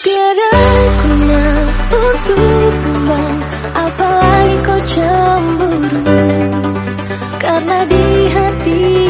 Tiada guna untuk pulang Apalagi kau cemburu? Karena di hatimu